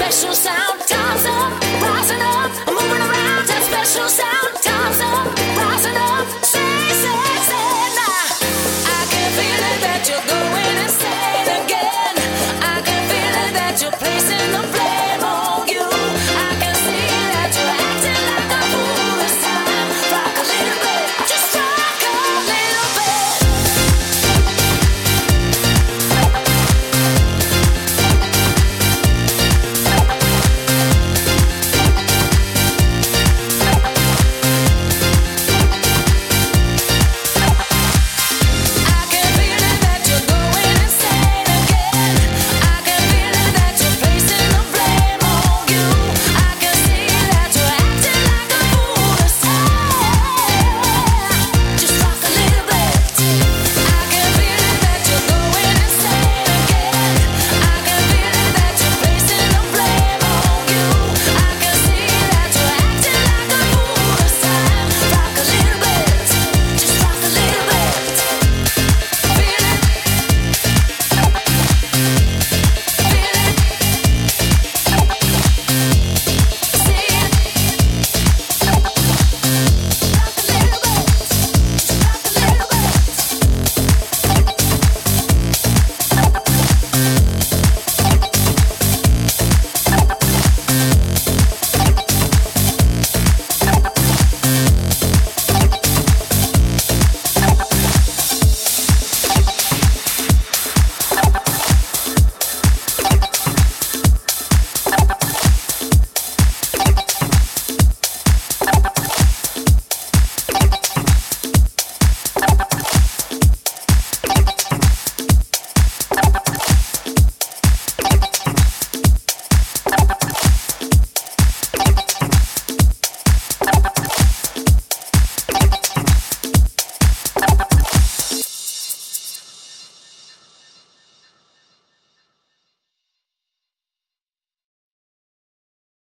special sound.